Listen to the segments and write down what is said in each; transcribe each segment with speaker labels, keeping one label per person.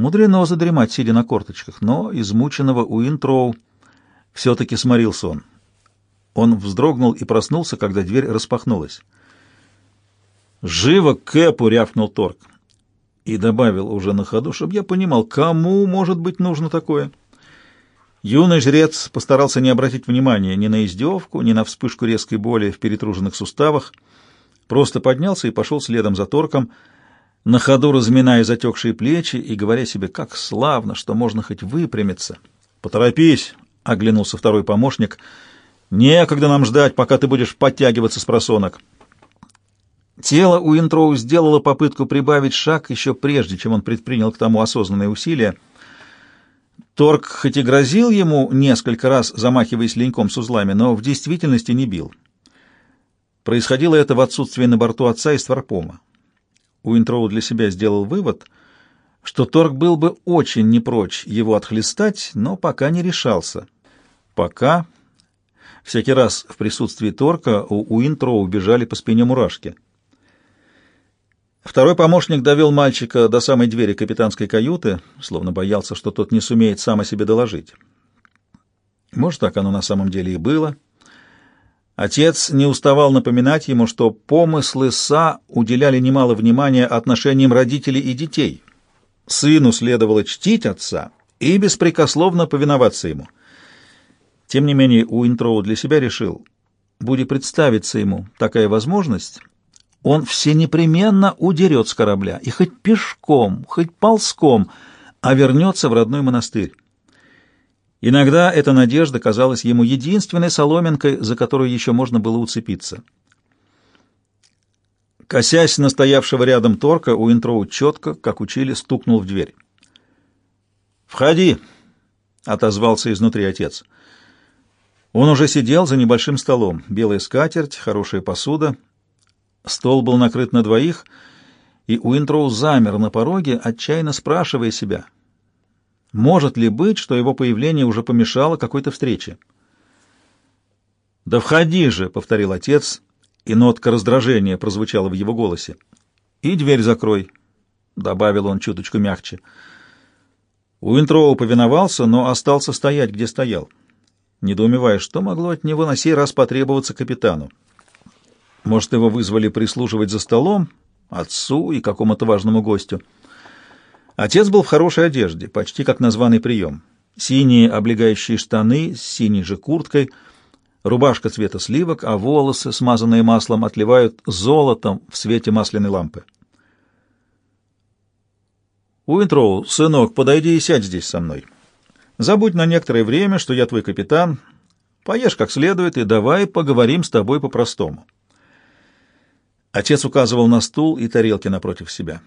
Speaker 1: Мудрено задремать, сидя на корточках, но измученного Уинтроу все-таки сморил сон. Он вздрогнул и проснулся, когда дверь распахнулась. «Живо Кэпу!» — рявкнул Торг. И добавил уже на ходу, чтобы я понимал, кому может быть нужно такое. Юный жрец постарался не обратить внимания ни на издевку, ни на вспышку резкой боли в перетруженных суставах, просто поднялся и пошел следом за Торком, на ходу разминая затекшие плечи и говоря себе, как славно, что можно хоть выпрямиться. «Поторопись!» — оглянулся второй помощник. «Некогда нам ждать, пока ты будешь подтягиваться с просонок». Тело Уинтроу сделало попытку прибавить шаг еще прежде, чем он предпринял к тому осознанные усилия. Торг хоть и грозил ему несколько раз, замахиваясь леньком с узлами, но в действительности не бил. Происходило это в отсутствии на борту отца и Сварпома. Уинтроу для себя сделал вывод, что Торг был бы очень не прочь его отхлестать, но пока не решался. Пока... Всякий раз в присутствии Торка у Уинтроу бежали по спине мурашки. Второй помощник довел мальчика до самой двери капитанской каюты, словно боялся, что тот не сумеет сам о себе доложить. Может, так оно на самом деле и было — Отец не уставал напоминать ему, что помыслы Са уделяли немало внимания отношениям родителей и детей. Сыну следовало чтить отца и беспрекословно повиноваться ему. Тем не менее, Уинтроу для себя решил, будет представиться ему такая возможность, он все непременно удерет с корабля, и хоть пешком, хоть ползком, а вернется в родной монастырь. Иногда эта надежда казалась ему единственной соломинкой, за которую еще можно было уцепиться. Косясь на стоявшего рядом Торка, Уинтроу четко, как учили, стукнул в дверь. «Входи!» — отозвался изнутри отец. Он уже сидел за небольшим столом. Белая скатерть, хорошая посуда. Стол был накрыт на двоих, и Уинтроу замер на пороге, отчаянно спрашивая себя — может ли быть, что его появление уже помешало какой-то встрече? «Да входи же!» — повторил отец, и нотка раздражения прозвучала в его голосе. «И дверь закрой», — добавил он чуточку мягче. Уинтроу повиновался, но остался стоять, где стоял, недоумевая, что могло от него на сей раз потребоваться капитану. Может, его вызвали прислуживать за столом, отцу и какому-то важному гостю. Отец был в хорошей одежде, почти как на званый прием. Синие облегающие штаны с синей же курткой, рубашка цвета сливок, а волосы, смазанные маслом, отливают золотом в свете масляной лампы. «Уинтроу, сынок, подойди и сядь здесь со мной. Забудь на некоторое время, что я твой капитан. Поешь как следует и давай поговорим с тобой по-простому». Отец указывал на стул и тарелки напротив себя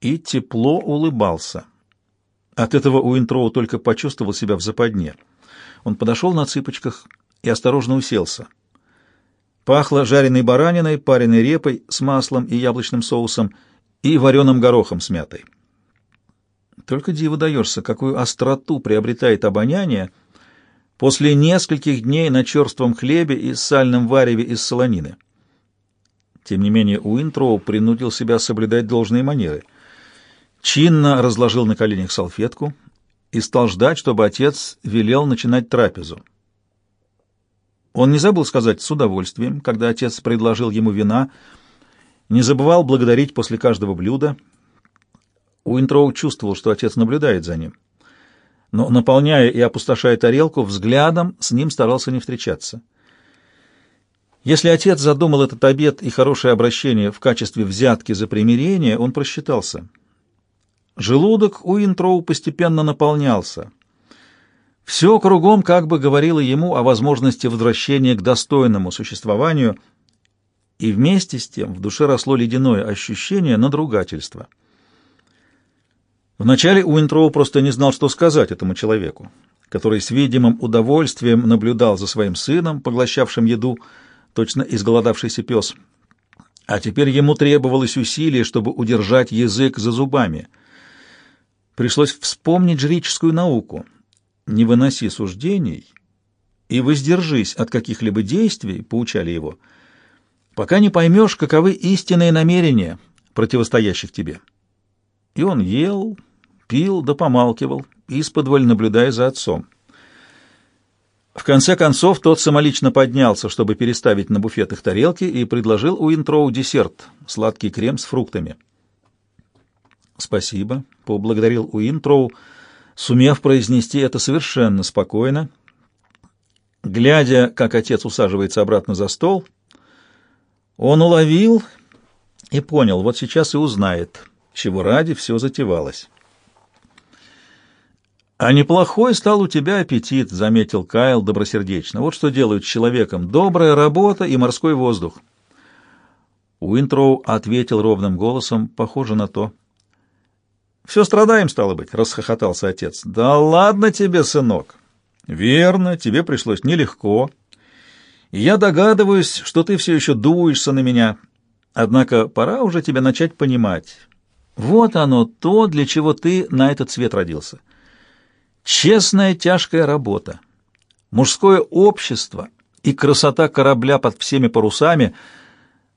Speaker 1: и тепло улыбался. От этого Уинтроу только почувствовал себя в западне. Он подошел на цыпочках и осторожно уселся. Пахло жареной бараниной, пареной репой с маслом и яблочным соусом и вареным горохом с мятой. Только диво даешься, какую остроту приобретает обоняние после нескольких дней на черством хлебе и сальном вареве из солонины. Тем не менее Уинтроу принудил себя соблюдать должные манеры — чинно разложил на коленях салфетку и стал ждать, чтобы отец велел начинать трапезу. Он не забыл сказать с удовольствием, когда отец предложил ему вина, не забывал благодарить после каждого блюда. Уинтроу чувствовал, что отец наблюдает за ним. Но, наполняя и опустошая тарелку, взглядом с ним старался не встречаться. Если отец задумал этот обед и хорошее обращение в качестве взятки за примирение, он просчитался. Желудок у Интроу постепенно наполнялся. Все кругом как бы говорило ему о возможности возвращения к достойному существованию, и вместе с тем в душе росло ледяное ощущение надругательства. Вначале Уинтроу просто не знал, что сказать этому человеку, который с видимым удовольствием наблюдал за своим сыном, поглощавшим еду, точно изголодавшийся пес. А теперь ему требовалось усилие, чтобы удержать язык за зубами — пришлось вспомнить жреческую науку. «Не выноси суждений и воздержись от каких-либо действий», — поучали его, «пока не поймешь, каковы истинные намерения противостоящих тебе». И он ел, пил да помалкивал, исподволь наблюдая за отцом. В конце концов, тот самолично поднялся, чтобы переставить на буфет их тарелки, и предложил Уинтроу десерт — сладкий крем с фруктами. «Спасибо», — поблагодарил Уинтроу, сумев произнести это совершенно спокойно. Глядя, как отец усаживается обратно за стол, он уловил и понял, вот сейчас и узнает, чего ради все затевалось. «А неплохой стал у тебя аппетит», — заметил Кайл добросердечно. «Вот что делают с человеком. Добрая работа и морской воздух». Уинтроу ответил ровным голосом, похоже на то. «Все страдаем, стало быть», — расхохотался отец. «Да ладно тебе, сынок». «Верно, тебе пришлось нелегко. я догадываюсь, что ты все еще дуешься на меня. Однако пора уже тебе начать понимать. Вот оно, то, для чего ты на этот свет родился». Честная тяжкая работа, мужское общество и красота корабля под всеми парусами.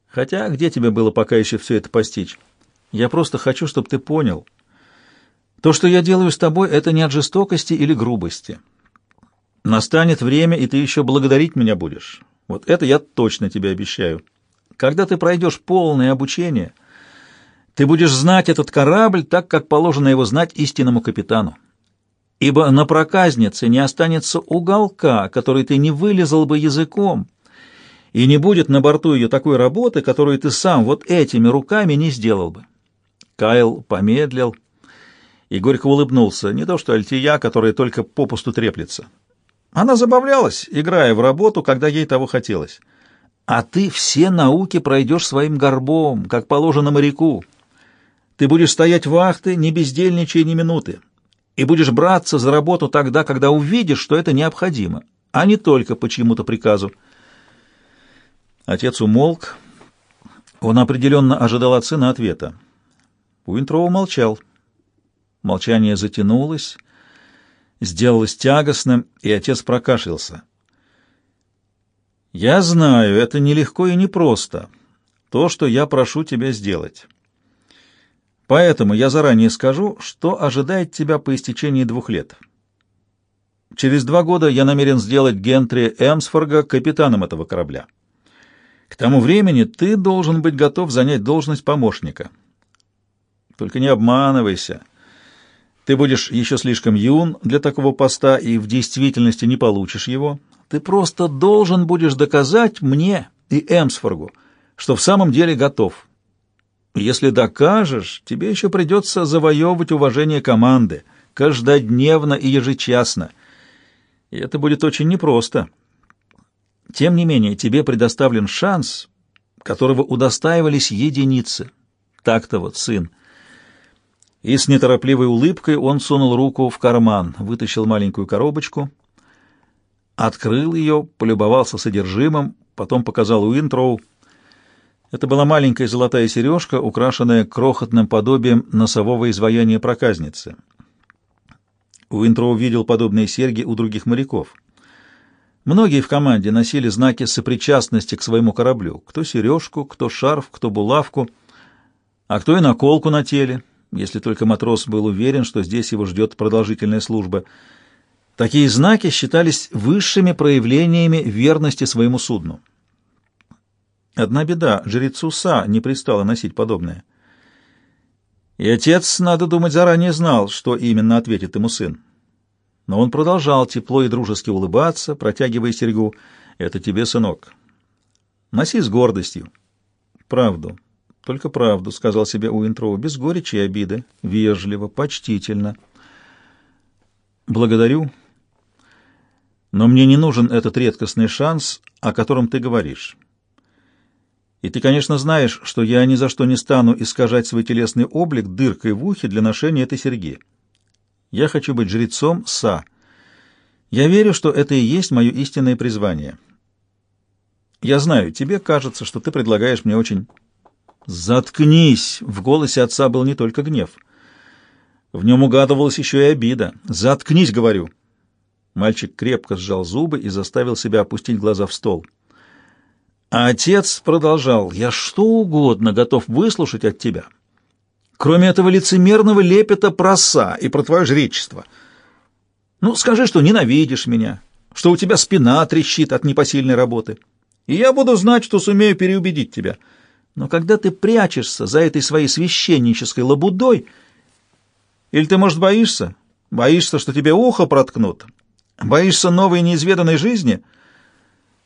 Speaker 1: Хотя где тебе было пока еще все это постичь? Я просто хочу, чтобы ты понял. То, что я делаю с тобой, это не от жестокости или грубости. Настанет время, и ты еще благодарить меня будешь. Вот это я точно тебе обещаю. Когда ты пройдешь полное обучение, ты будешь знать этот корабль так, как положено его знать истинному капитану ибо на проказнице не останется уголка, который ты не вылезал бы языком, и не будет на борту ее такой работы, которую ты сам вот этими руками не сделал бы. Кайл помедлил и горько улыбнулся, не то что Альтия, которая только попусту треплется. Она забавлялась, играя в работу, когда ей того хотелось. А ты все науки пройдешь своим горбом, как положено моряку. Ты будешь стоять вахты, не бездельничая ни минуты и будешь браться за работу тогда, когда увидишь, что это необходимо, а не только по чьему-то приказу. Отец умолк. Он определенно ожидал от сына ответа. Уинтроу молчал. Молчание затянулось, сделалось тягостным, и отец прокашлялся. «Я знаю, это нелегко и непросто, то, что я прошу тебя сделать». Поэтому я заранее скажу, что ожидает тебя по истечении двух лет. Через два года я намерен сделать Гентри Эмсфорга капитаном этого корабля. К тому времени ты должен быть готов занять должность помощника. Только не обманывайся. Ты будешь еще слишком юн для такого поста и в действительности не получишь его. Ты просто должен будешь доказать мне и Эмсфоргу, что в самом деле готов. Если докажешь, тебе еще придется завоевывать уважение команды, каждодневно и ежечасно. И это будет очень непросто. Тем не менее, тебе предоставлен шанс, которого удостаивались единицы. Так-то вот, сын. И с неторопливой улыбкой он сунул руку в карман, вытащил маленькую коробочку, открыл ее, полюбовался содержимым, потом показал Уинтроу. Это была маленькая золотая сережка, украшенная крохотным подобием носового изваяния проказницы. Уинтроу видел подобные серьги у других моряков. Многие в команде носили знаки сопричастности к своему кораблю. Кто сережку, кто шарф, кто булавку, а кто и наколку на теле, если только матрос был уверен, что здесь его ждет продолжительная служба. Такие знаки считались высшими проявлениями верности своему судну. Одна беда, жрецу Са не пристало носить подобное. И отец, надо думать, заранее знал, что именно ответит ему сын. Но он продолжал тепло и дружески улыбаться, протягивая серьгу. «Это тебе, сынок. Носи с гордостью». «Правду, только правду», — сказал себе Уинтроу, без горечи и обиды, вежливо, почтительно. «Благодарю, но мне не нужен этот редкостный шанс, о котором ты говоришь». И ты, конечно, знаешь, что я ни за что не стану искажать свой телесный облик дыркой в ухе для ношения этой серьги. Я хочу быть жрецом Са. Я верю, что это и есть мое истинное призвание. Я знаю, тебе кажется, что ты предлагаешь мне очень... Заткнись! В голосе отца был не только гнев. В нем угадывалась еще и обида. Заткнись, говорю. Мальчик крепко сжал зубы и заставил себя опустить глаза в стол. А отец продолжал, «Я что угодно готов выслушать от тебя, кроме этого лицемерного лепета про са и про твое жречество? Ну, скажи, что ненавидишь меня, что у тебя спина трещит от непосильной работы, и я буду знать, что сумею переубедить тебя. Но когда ты прячешься за этой своей священнической лабудой, или ты, может, боишься? Боишься, что тебе ухо проткнут? Боишься новой неизведанной жизни?»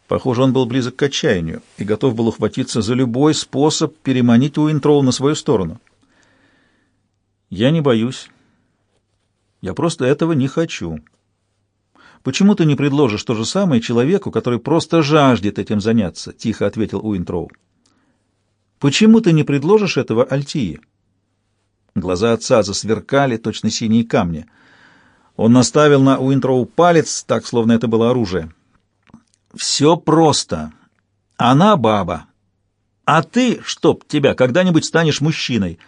Speaker 1: Похоже, он был близок к отчаянию и готов был ухватиться за любой способ переманить Уинтроу на свою сторону. «Я не боюсь. Я просто этого не хочу. Почему ты не предложишь то же самое человеку, который просто жаждет этим заняться?» — тихо ответил Уинтроу. «Почему ты не предложишь этого Альтии?» Глаза отца засверкали, точно синие камни. Он наставил на Уинтроу палец, так, словно это было оружие. Все просто. Она баба. А ты, чтоб тебя, когда-нибудь станешь мужчиной.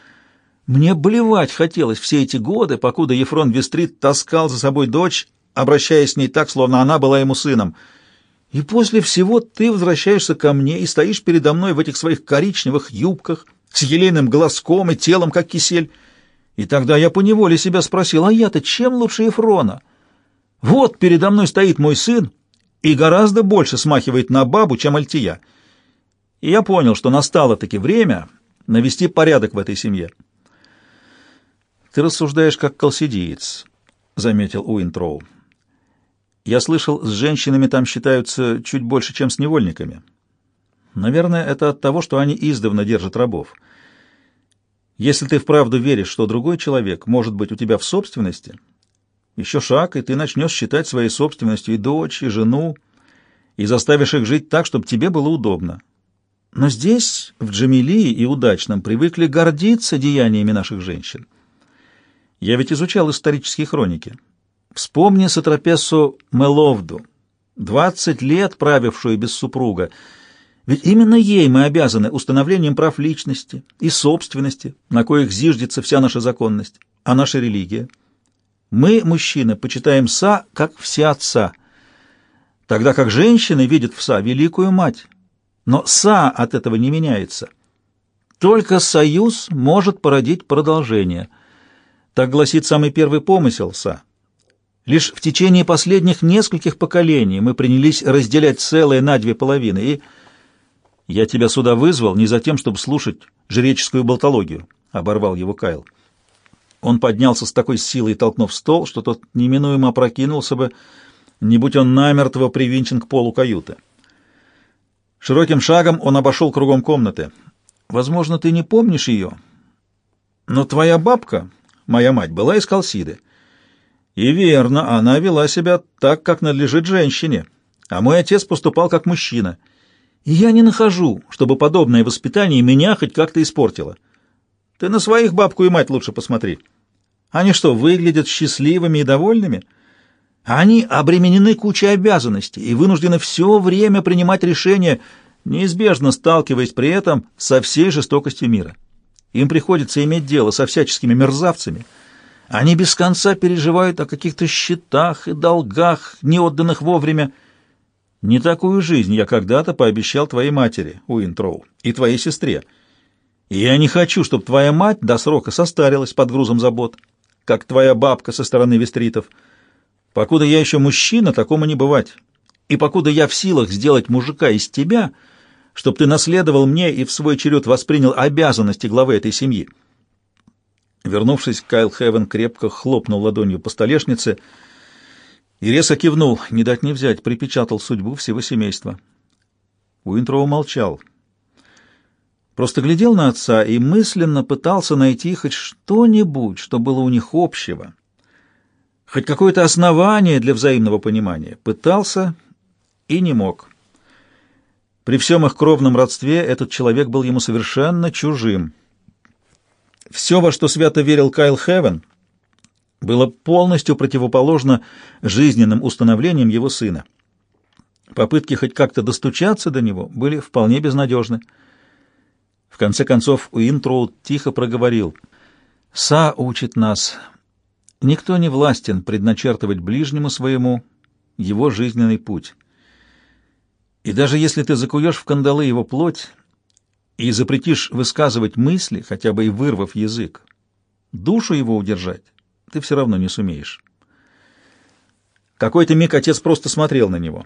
Speaker 1: Мне блевать хотелось все эти годы, покуда Ефрон Вестрит таскал за собой дочь, обращаясь с ней так, словно она была ему сыном. И после всего ты возвращаешься ко мне и стоишь передо мной в этих своих коричневых юбках, с елейным глазком и телом, как кисель. И тогда я поневоле себя спросил, а я-то чем лучше Ефрона? Вот передо мной стоит мой сын, и гораздо больше смахивает на бабу, чем Альтия. И я понял, что настало-таки время навести порядок в этой семье. «Ты рассуждаешь как колсидиец», — заметил Уинтроу. «Я слышал, с женщинами там считаются чуть больше, чем с невольниками. Наверное, это от того, что они издавна держат рабов. Если ты вправду веришь, что другой человек может быть у тебя в собственности, еще шаг, и ты начнешь считать своей собственностью и дочь, и жену, и заставишь их жить так, чтобы тебе было удобно. Но здесь, в Джамилии и Удачном, привыкли гордиться деяниями наших женщин. Я ведь изучал исторические хроники. Вспомни Сатропессу Меловду, двадцать лет правившую без супруга. Ведь именно ей мы обязаны установлением прав личности и собственности, на коих зиждется вся наша законность, а наша религия — мы, мужчины, почитаем Са как все отца, тогда как женщины видят в Са великую мать. Но Са от этого не меняется. Только союз может породить продолжение. Так гласит самый первый помысел Са. Лишь в течение последних нескольких поколений мы принялись разделять целое на две половины, и я тебя сюда вызвал не за тем, чтобы слушать жреческую болтологию, — оборвал его Кайл. Он поднялся с такой силой, толкнув стол, что тот неминуемо опрокинулся бы, не будь он намертво привинчен к полу каюты. Широким шагом он обошел кругом комнаты. «Возможно, ты не помнишь ее, но твоя бабка, моя мать, была из Калсиды. И верно, она вела себя так, как надлежит женщине, а мой отец поступал как мужчина. И я не нахожу, чтобы подобное воспитание меня хоть как-то испортило. Ты на своих бабку и мать лучше посмотри». Они что, выглядят счастливыми и довольными? Они обременены кучей обязанностей и вынуждены все время принимать решения, неизбежно сталкиваясь при этом со всей жестокостью мира. Им приходится иметь дело со всяческими мерзавцами. Они без конца переживают о каких-то счетах и долгах, не отданных вовремя. Не такую жизнь я когда-то пообещал твоей матери, Уинтроу, и твоей сестре. И я не хочу, чтобы твоя мать до срока состарилась под грузом забот как твоя бабка со стороны вестритов. Покуда я еще мужчина, такому не бывать. И покуда я в силах сделать мужика из тебя, чтоб ты наследовал мне и в свой черед воспринял обязанности главы этой семьи». Вернувшись, Кайл Хевен крепко хлопнул ладонью по столешнице и резко кивнул, не дать не взять, припечатал судьбу всего семейства. Уинтроу молчал. Просто глядел на отца и мысленно пытался найти хоть что-нибудь, что было у них общего, хоть какое-то основание для взаимного понимания. Пытался и не мог. При всем их кровном родстве этот человек был ему совершенно чужим. Все, во что свято верил Кайл Хевен, было полностью противоположно жизненным установлениям его сына. Попытки хоть как-то достучаться до него были вполне безнадежны. В конце концов Уинтроуд тихо проговорил. «Са учит нас. Никто не властен предначертывать ближнему своему его жизненный путь. И даже если ты закуешь в кандалы его плоть и запретишь высказывать мысли, хотя бы и вырвав язык, Душу его удержать ты все равно не сумеешь. Какой-то миг отец просто смотрел на него.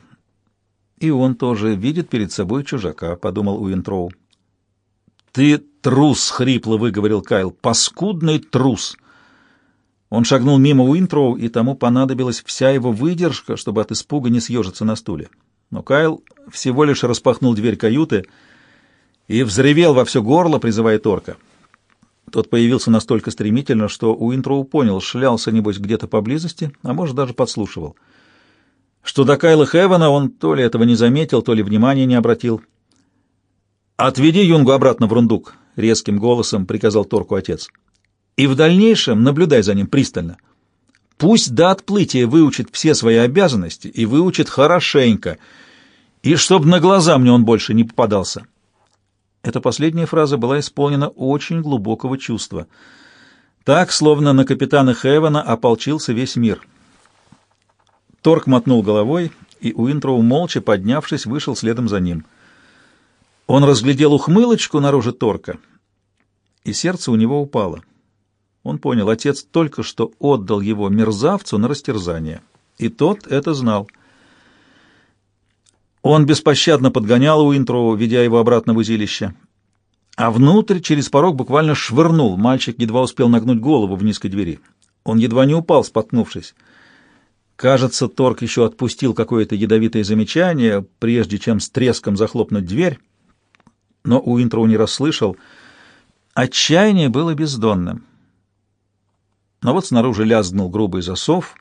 Speaker 1: И он тоже видит перед собой чужака, — подумал Уинтроу. «Ты трус!» — хрипло выговорил Кайл. «Паскудный трус!» Он шагнул мимо Уинтроу, и тому понадобилась вся его выдержка, чтобы от испуга не съежиться на стуле. Но Кайл всего лишь распахнул дверь каюты и взревел во все горло, призывая Торка. Тот появился настолько стремительно, что Уинтроу понял, шлялся, небось, где-то поблизости, а может, даже подслушивал. Что до Кайла Хевена он то ли этого не заметил, то ли внимания не обратил. «Отведи Юнгу обратно в рундук», — резким голосом приказал Торку отец. «И в дальнейшем наблюдай за ним пристально. Пусть до отплытия выучит все свои обязанности и выучит хорошенько, и чтоб на глаза мне он больше не попадался». Эта последняя фраза была исполнена очень глубокого чувства. Так, словно на капитана Хевена ополчился весь мир. Торк мотнул головой, и Уинтроу, молча поднявшись, вышел следом за ним — он разглядел ухмылочку на роже Торка, и сердце у него упало. Он понял, отец только что отдал его мерзавцу на растерзание, и тот это знал. Он беспощадно подгонял Уинтроу, ведя его обратно в узилище. А внутрь, через порог, буквально швырнул. Мальчик едва успел нагнуть голову в низкой двери. Он едва не упал, споткнувшись. Кажется, Торг еще отпустил какое-то ядовитое замечание, прежде чем с треском захлопнуть дверь но Уинтроу не расслышал. Отчаяние было бездонным. Но вот снаружи лязгнул грубый засов,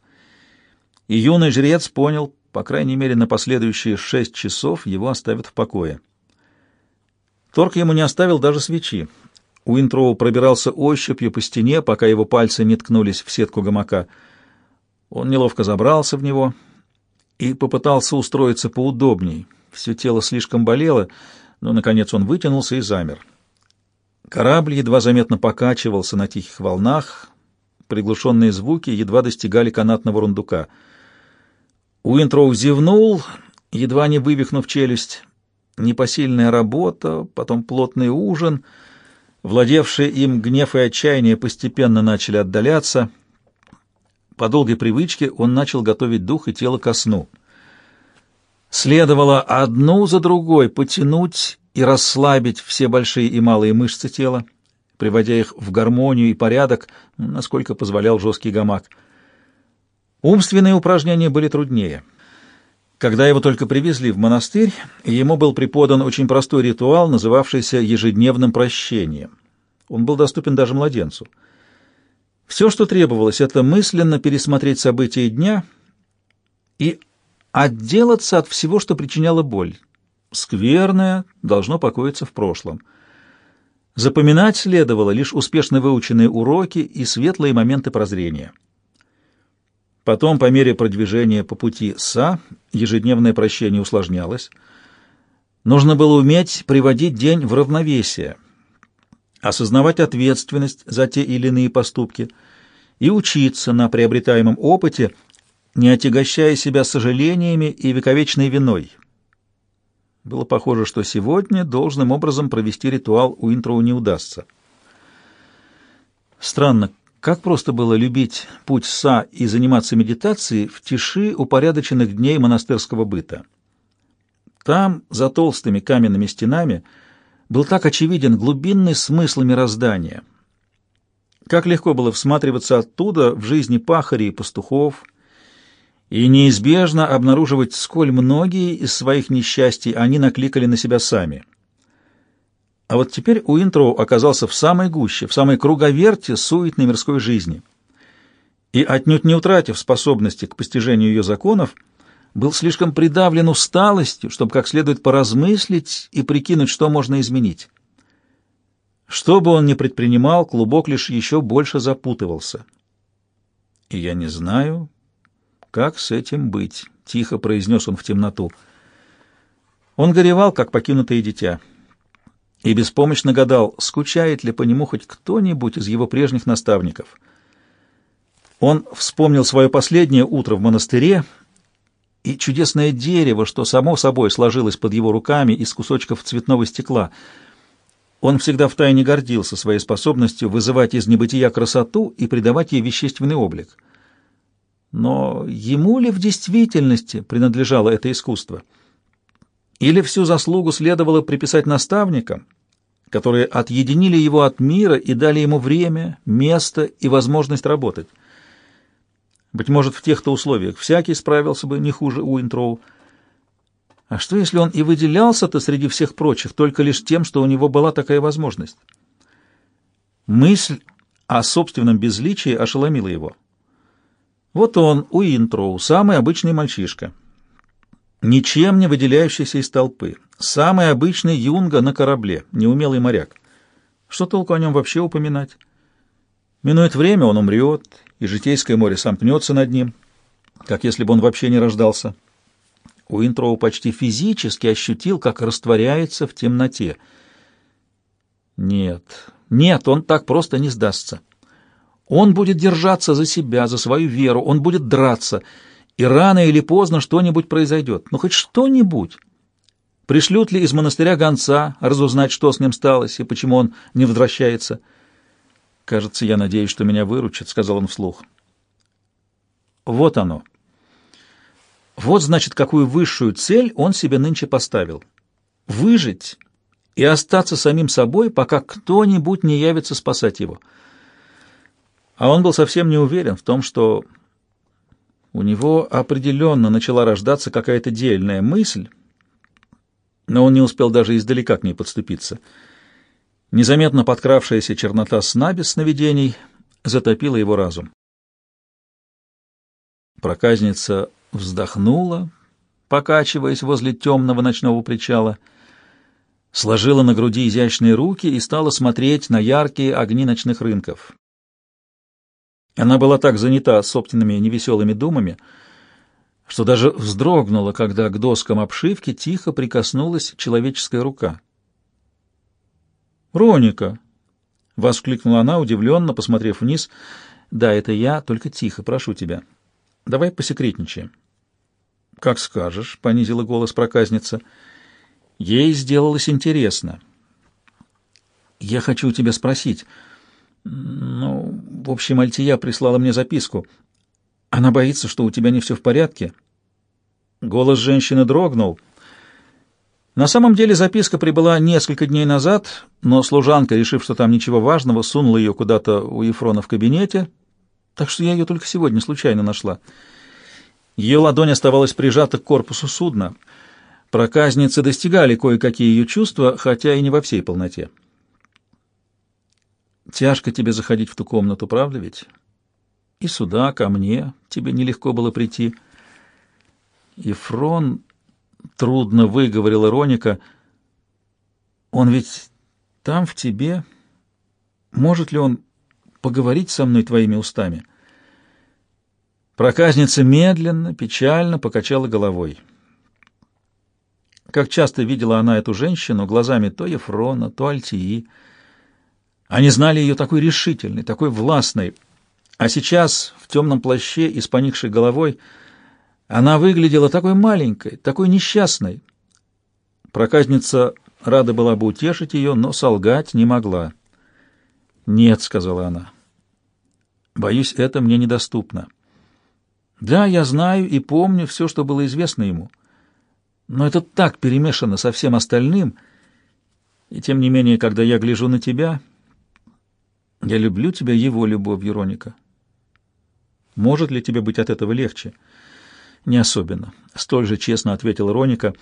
Speaker 1: и юный жрец понял, по крайней мере, на последующие шесть часов его оставят в покое. Торг ему не оставил даже свечи. Уинтроу пробирался ощупью по стене, пока его пальцы не ткнулись в сетку гамака. Он неловко забрался в него и попытался устроиться поудобней. Все тело слишком болело, но, наконец, он вытянулся и замер. Корабль едва заметно покачивался на тихих волнах, приглушенные звуки едва достигали канатного рундука. Уинтроу зевнул, едва не вывихнув челюсть. Непосильная работа, потом плотный ужин. Владевшие им гнев и отчаяние постепенно начали отдаляться. По долгой привычке он начал готовить дух и тело ко сну — Следовало одну за другой потянуть и расслабить все большие и малые мышцы тела, приводя их в гармонию и порядок, насколько позволял жесткий гамак. Умственные упражнения были труднее. Когда его только привезли в монастырь, ему был преподан очень простой ритуал, называвшийся ежедневным прощением. Он был доступен даже младенцу. Все, что требовалось, это мысленно пересмотреть события дня и отделаться от всего, что причиняло боль. Скверное должно покоиться в прошлом. Запоминать следовало лишь успешно выученные уроки и светлые моменты прозрения. Потом, по мере продвижения по пути СА, ежедневное прощение усложнялось. Нужно было уметь приводить день в равновесие, осознавать ответственность за те или иные поступки и учиться на приобретаемом опыте – не отягощая себя сожалениями и вековечной виной. Было похоже, что сегодня должным образом провести ритуал у Уинтроу не удастся. Странно, как просто было любить путь Са и заниматься медитацией в тиши упорядоченных дней монастырского быта. Там, за толстыми каменными стенами, был так очевиден глубинный смысл мироздания. Как легко было всматриваться оттуда в жизни пахарей и пастухов, и неизбежно обнаруживать, сколь многие из своих несчастий они накликали на себя сами. А вот теперь Уинтроу оказался в самой гуще, в самой круговерте суетной мирской жизни. И, отнюдь не утратив способности к постижению ее законов, был слишком придавлен усталостью, чтобы как следует поразмыслить и прикинуть, что можно изменить. Что бы он ни предпринимал, клубок лишь еще больше запутывался. И я не знаю, как с этим быть? Тихо произнес он в темноту. Он горевал, как покинутое дитя, и беспомощно гадал, скучает ли по нему хоть кто-нибудь из его прежних наставников. Он вспомнил свое последнее утро в монастыре и чудесное дерево, что само собой сложилось под его руками из кусочков цветного стекла. Он всегда втайне гордился своей способностью вызывать из небытия красоту и придавать ей вещественный облик. Но ему ли в действительности принадлежало это искусство? Или всю заслугу следовало приписать наставникам, которые отъединили его от мира и дали ему время, место и возможность работать? Быть может, в тех-то условиях всякий справился бы не хуже Уинтроу. А что, если он и выделялся-то среди всех прочих только лишь тем, что у него была такая возможность? Мысль о собственном безличии ошеломила его. Вот он, Уинтроу, самый обычный мальчишка, ничем не выделяющийся из толпы, самый обычный юнга на корабле, неумелый моряк. Что толку о нем вообще упоминать? Минует время, он умрет, и житейское море сомкнется над ним, как если бы он вообще не рождался. Уинтроу почти физически ощутил, как растворяется в темноте. Нет, нет, он так просто не сдастся. Он будет держаться за себя, за свою веру, он будет драться, и рано или поздно что-нибудь произойдет. Ну, хоть что-нибудь. Пришлют ли из монастыря гонца разузнать, что с ним сталось и почему он не возвращается? «Кажется, я надеюсь, что меня выручат», — сказал он вслух. «Вот оно». Вот, значит, какую высшую цель он себе нынче поставил. Выжить и остаться самим собой, пока кто-нибудь не явится спасать его. А он был совсем не уверен в том, что у него определенно начала рождаться какая-то дельная мысль, но он не успел даже издалека к ней подступиться. Незаметно подкравшаяся чернота сна без сновидений затопила его разум. Проказница вздохнула, покачиваясь возле темного ночного причала, сложила на груди изящные руки и стала смотреть на яркие огни ночных рынков. Она была так занята собственными невеселыми думами, что даже вздрогнула, когда к доскам обшивки тихо прикоснулась человеческая рука. «Роника!» — воскликнула она, удивленно, посмотрев вниз. «Да, это я, только тихо, прошу тебя. Давай посекретничаем». «Как скажешь», — понизила голос проказница. Ей сделалось интересно. «Я хочу у тебя спросить. Ну, в общем, Альтия прислала мне записку. Она боится, что у тебя не все в порядке». Голос женщины дрогнул. На самом деле записка прибыла несколько дней назад, но служанка, решив, что там ничего важного, сунула ее куда-то у Ефрона в кабинете, так что я ее только сегодня случайно нашла. Ее ладонь оставалась прижата к корпусу судна. Проказницы достигали кое-какие ее чувства, хотя и не во всей полноте. «Тяжко тебе заходить в ту комнату, правда ведь? И сюда, ко мне, тебе нелегко было прийти». И Фрон трудно выговорил Ироника. «Он ведь там, в тебе. Может ли он поговорить со мной твоими устами?» Проказница медленно, печально покачала головой. Как часто видела она эту женщину глазами то Ефрона, то Альтии. Они знали ее такой решительной, такой властной, а сейчас в темном плаще и с поникшей головой она выглядела такой маленькой, такой несчастной. Проказница рада была бы утешить ее, но солгать не могла. «Нет», — сказала она, — «боюсь, это мне недоступно». Да, я знаю и помню все, что было известно ему. Но это так перемешано со всем остальным. И тем не менее, когда я гляжу на тебя, я люблю тебя его любовью, Роника. Может ли тебе быть от этого легче? Не особенно. Столь же честно ответила Роника.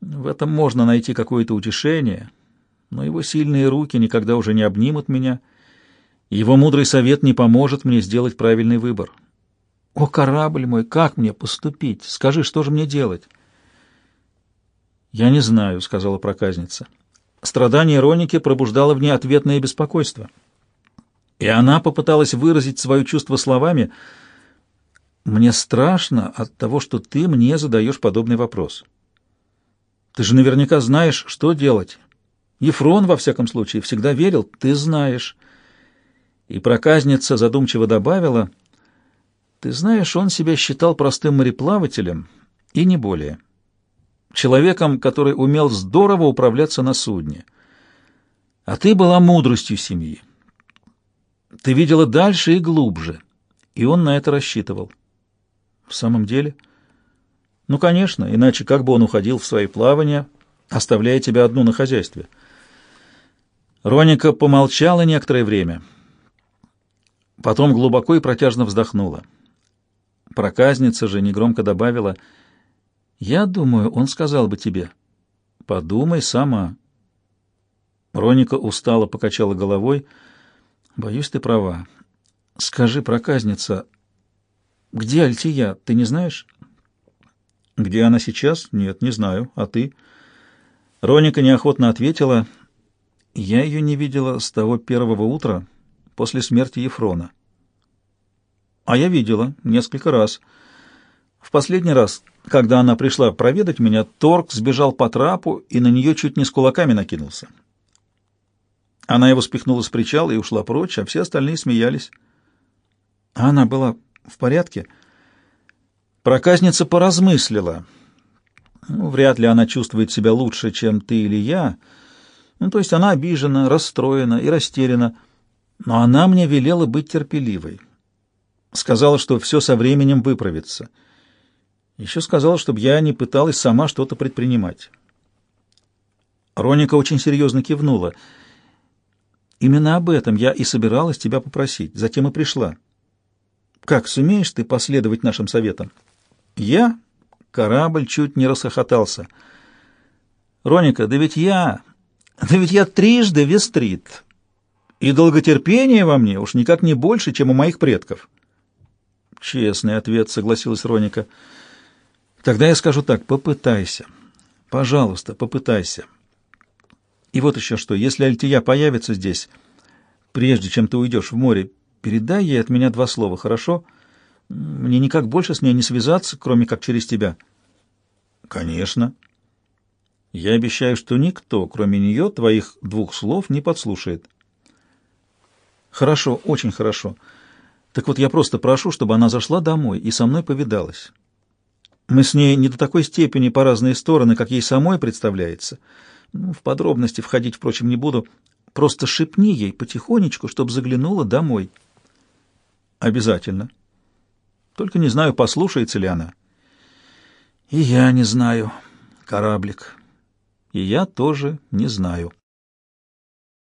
Speaker 1: В этом можно найти какое-то утешение, но его сильные руки никогда уже не обнимут меня, его мудрый совет не поможет мне сделать правильный выбор. «О, корабль мой, как мне поступить? Скажи, что же мне делать?» «Я не знаю», — сказала проказница. Страдание Роники пробуждало в ней ответное беспокойство. И она попыталась выразить свое чувство словами. «Мне страшно от того, что ты мне задаешь подобный вопрос. Ты же наверняка знаешь, что делать. Ефрон, во всяком случае, всегда верил, ты знаешь». И проказница задумчиво добавила — ты знаешь, он себя считал простым мореплавателем и не более. Человеком, который умел здорово управляться на судне. А ты была мудростью семьи. Ты видела дальше и глубже, и он на это рассчитывал. В самом деле? Ну, конечно, иначе как бы он уходил в свои плавания, оставляя тебя одну на хозяйстве? Роника помолчала некоторое время, потом глубоко и протяжно вздохнула. Проказница же негромко добавила, «Я думаю, он сказал бы тебе, подумай сама». Роника устало покачала головой, «Боюсь, ты права. Скажи, проказница, где Альтия, ты не знаешь?» «Где она сейчас? Нет, не знаю. А ты?» Роника неохотно ответила, «Я ее не видела с того первого утра после смерти Ефрона». А я видела несколько раз. В последний раз, когда она пришла проведать меня, Торг сбежал по трапу и на нее чуть не с кулаками накинулся. Она его спихнула с причала и ушла прочь, а все остальные смеялись. А она была в порядке? Проказница поразмыслила. Ну, вряд ли она чувствует себя лучше, чем ты или я. Ну, то есть она обижена, расстроена и растеряна. Но она мне велела быть терпеливой. Сказала, что все со временем выправится. Еще сказала, чтобы я не пыталась сама что-то предпринимать. Роника очень серьезно кивнула. «Именно об этом я и собиралась тебя попросить, затем и пришла. Как сумеешь ты последовать нашим советам?» «Я?» — корабль чуть не расхохотался. «Роника, да ведь я... Да ведь я трижды вестрит, и долготерпение во мне уж никак не больше, чем у моих предков». Честный ответ, согласилась Роника. Тогда я скажу так: попытайся. Пожалуйста, попытайся. И вот еще что: если Альтия появится здесь, прежде чем ты уйдешь в море, передай ей от меня два слова, хорошо? Мне никак больше с ней не связаться, кроме как через тебя. Конечно. Я обещаю, что никто, кроме нее, твоих двух слов не подслушает. Хорошо, очень хорошо. Так вот, я просто прошу, чтобы она зашла домой и со мной повидалась. Мы с ней не до такой степени по разные стороны, как ей самой представляется. Ну, в подробности входить, впрочем, не буду. Просто шепни ей потихонечку, чтобы заглянула домой. Обязательно. Только не знаю, послушается ли она. И я не знаю, кораблик. И я тоже не знаю.